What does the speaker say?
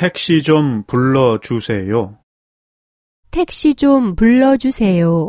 택시 좀 불러주세요. 택시 좀 불러주세요.